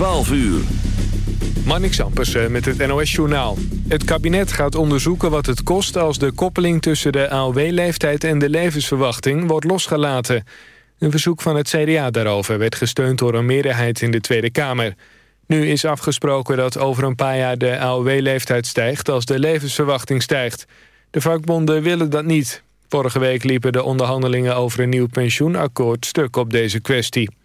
12 uur. Marnix Ampersen met het NOS-journaal. Het kabinet gaat onderzoeken wat het kost als de koppeling tussen de AOW-leeftijd en de levensverwachting wordt losgelaten. Een verzoek van het CDA daarover werd gesteund door een meerderheid in de Tweede Kamer. Nu is afgesproken dat over een paar jaar de AOW-leeftijd stijgt als de levensverwachting stijgt. De vakbonden willen dat niet. Vorige week liepen de onderhandelingen over een nieuw pensioenakkoord stuk op deze kwestie.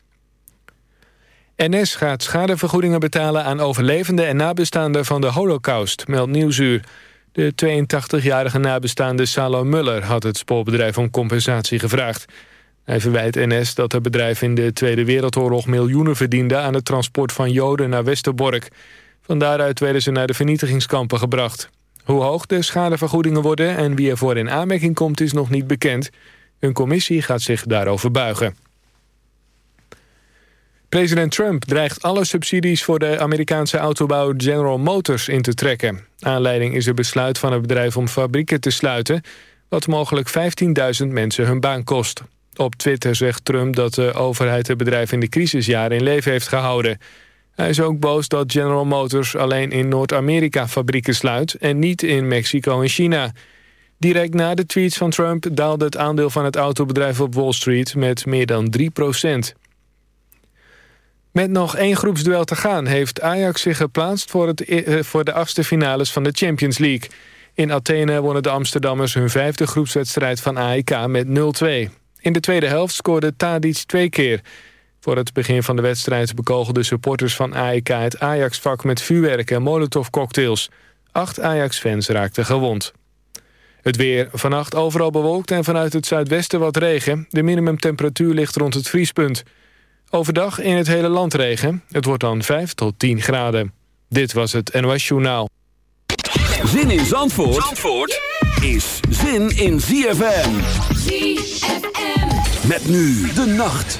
NS gaat schadevergoedingen betalen aan overlevenden en nabestaanden van de holocaust, meldt Nieuwsuur. De 82-jarige nabestaande Salo Muller had het spoorbedrijf om compensatie gevraagd. Hij verwijt NS dat het bedrijf in de Tweede Wereldoorlog miljoenen verdiende aan het transport van Joden naar Westerbork. Van daaruit werden ze naar de vernietigingskampen gebracht. Hoe hoog de schadevergoedingen worden en wie ervoor in aanmerking komt is nog niet bekend. Een commissie gaat zich daarover buigen. President Trump dreigt alle subsidies voor de Amerikaanse autobouw General Motors in te trekken. Aanleiding is het besluit van het bedrijf om fabrieken te sluiten... wat mogelijk 15.000 mensen hun baan kost. Op Twitter zegt Trump dat de overheid het bedrijf in de crisisjaren in leven heeft gehouden. Hij is ook boos dat General Motors alleen in Noord-Amerika fabrieken sluit... en niet in Mexico en China. Direct na de tweets van Trump daalde het aandeel van het autobedrijf op Wall Street met meer dan 3 procent. Met nog één groepsduel te gaan heeft Ajax zich geplaatst voor, het, eh, voor de achtste finales van de Champions League. In Athene wonnen de Amsterdammers hun vijfde groepswedstrijd van AEK met 0-2. In de tweede helft scoorde Tadic twee keer. Voor het begin van de wedstrijd bekogelden supporters van AEK het Ajax-vak met vuurwerk en molotovcocktails. Acht Ajax-fans raakten gewond. Het weer vannacht overal bewolkt en vanuit het zuidwesten wat regen. De minimumtemperatuur ligt rond het vriespunt. Overdag in het hele land regen. Het wordt dan 5 tot 10 graden. Dit was het NOS Journaal. Zin in Zandvoort, Zandvoort is zin in ZFM. ZFM. Met nu de nacht.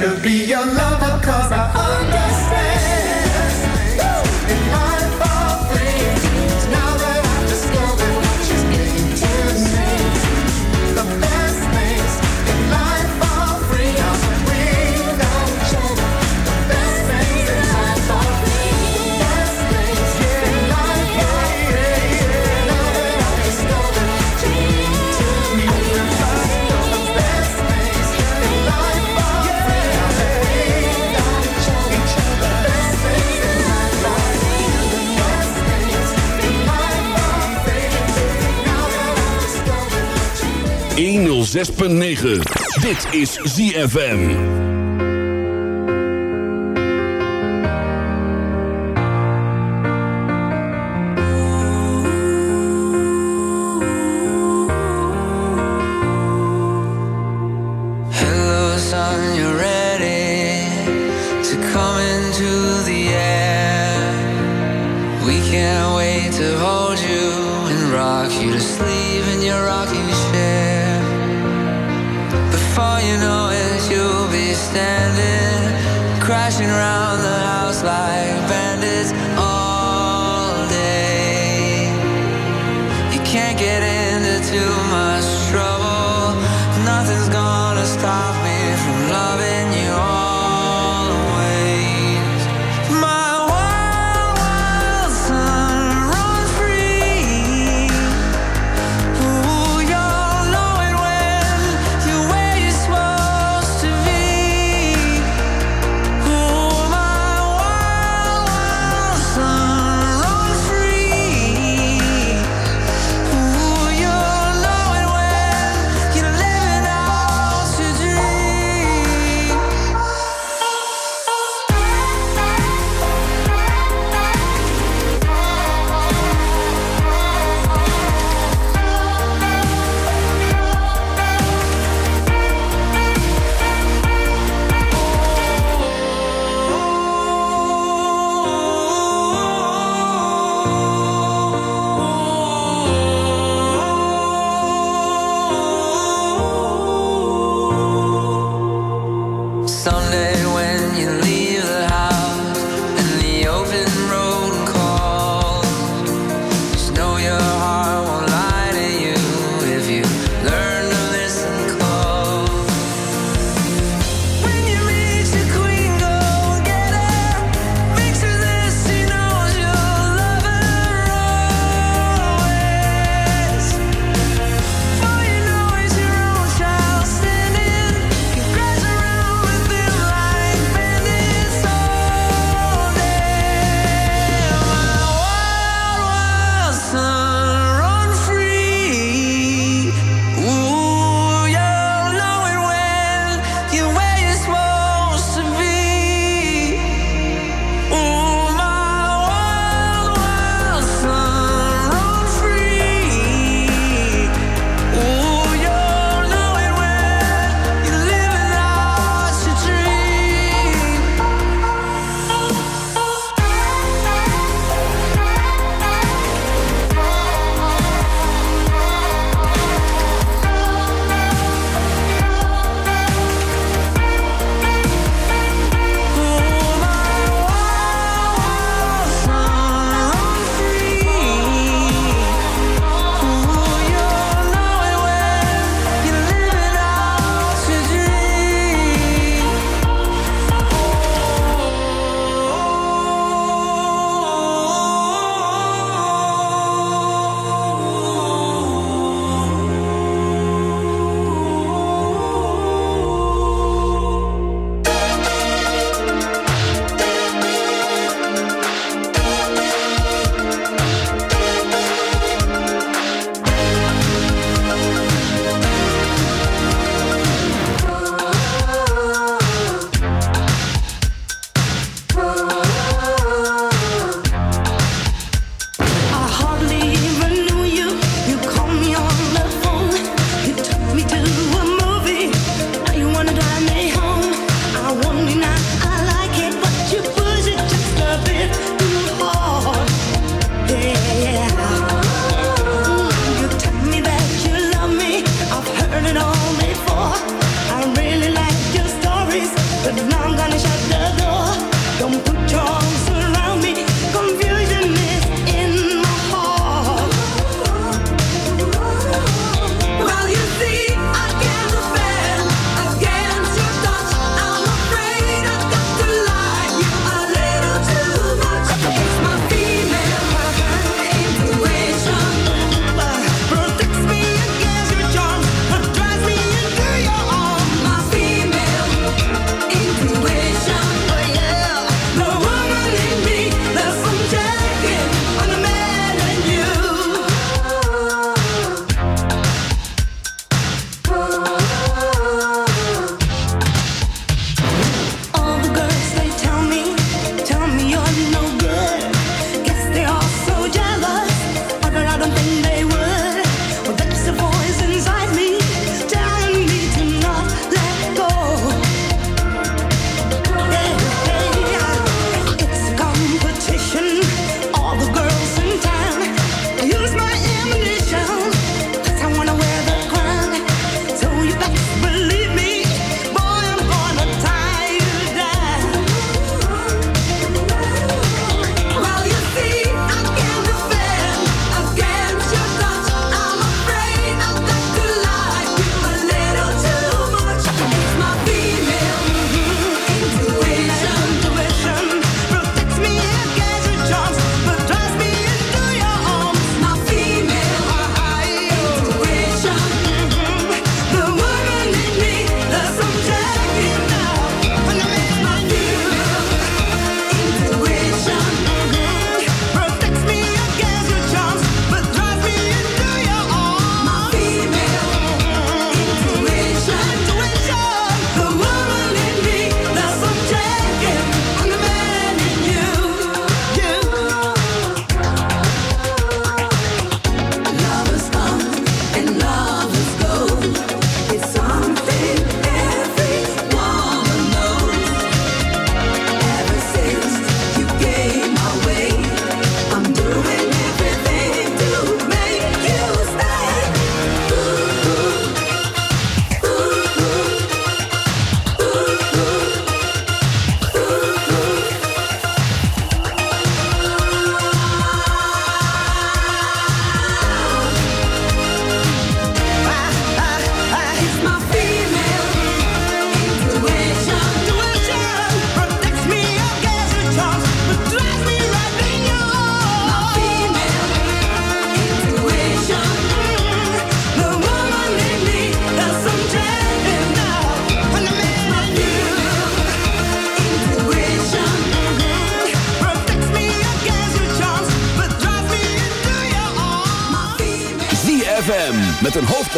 to be your lover cause I 106.9. Dit is ZFM.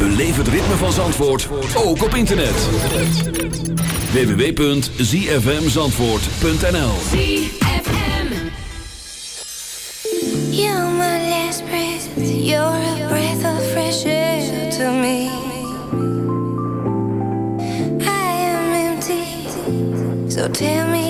Beleef het ritme van Zandvoort, ook op internet. www.zfmzandvoort.nl You're my last breath, you're a breath of fresh air to me. I am empty, so tell me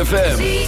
FM.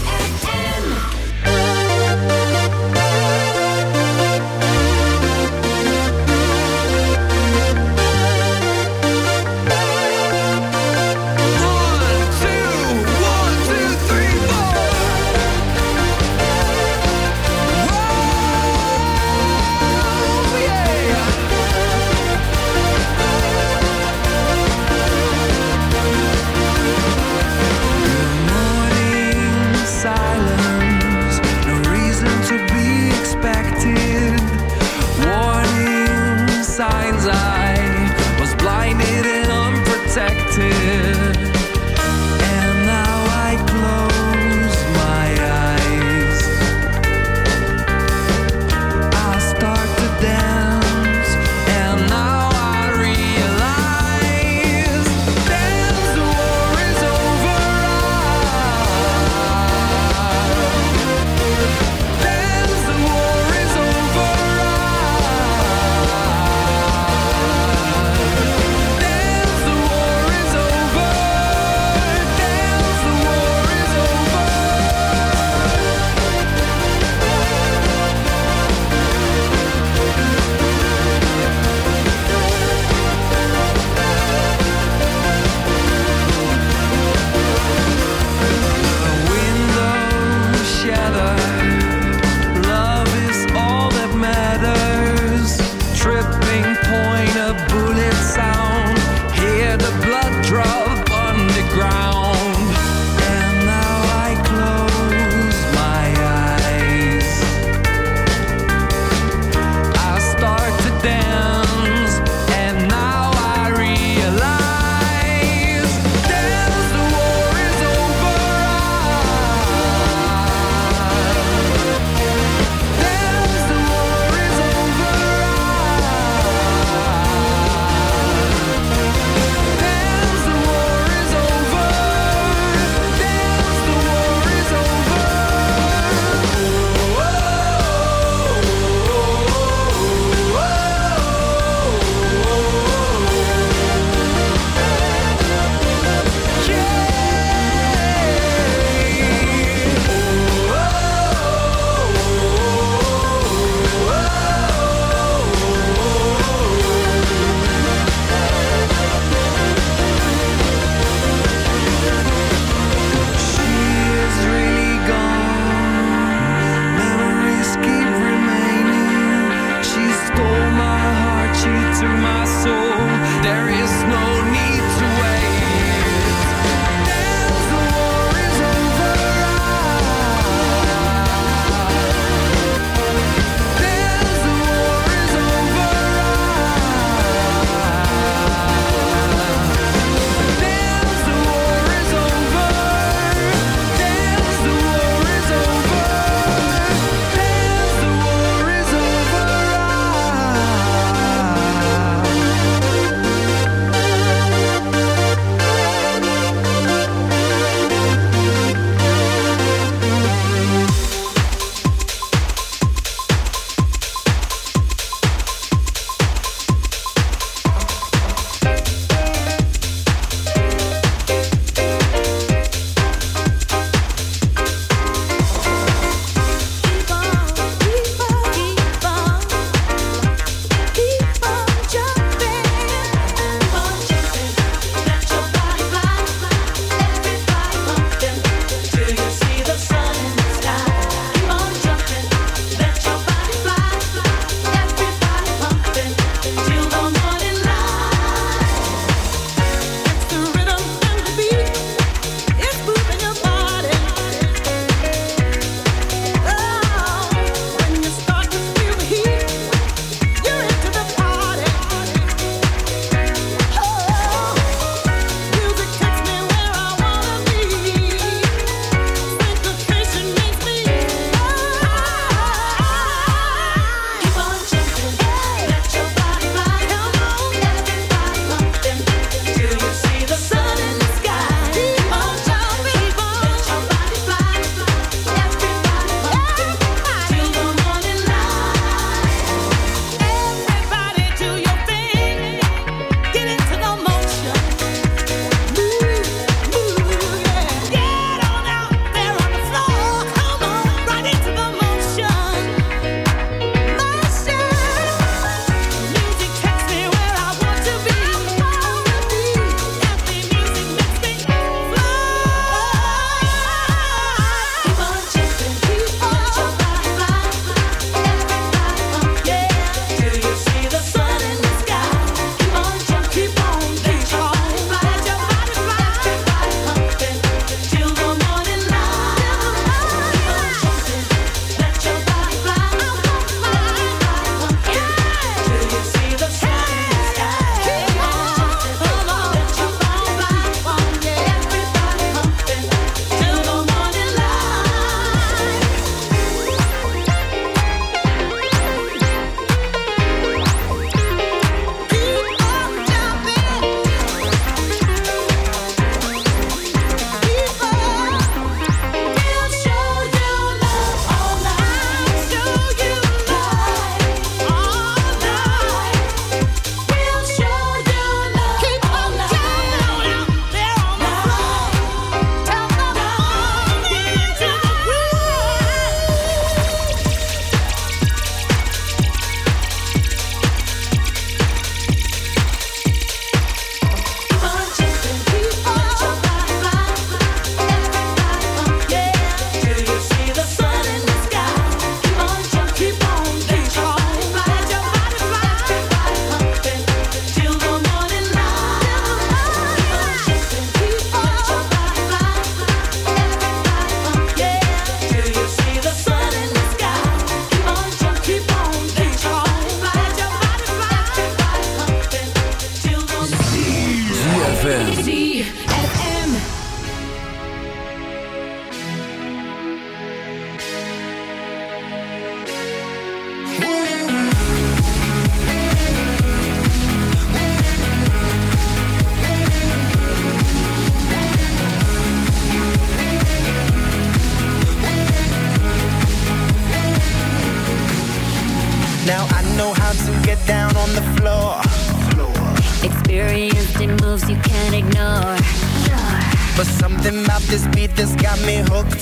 got me hooked.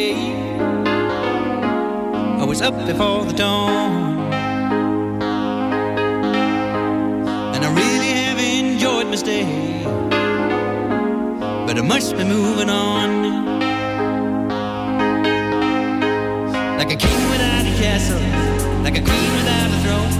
day. I was up before the dawn. And I really have enjoyed my stay. But I must be moving on. Like a king without a castle, like a queen without a throne.